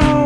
now.